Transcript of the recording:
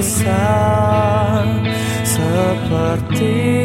bisa seperti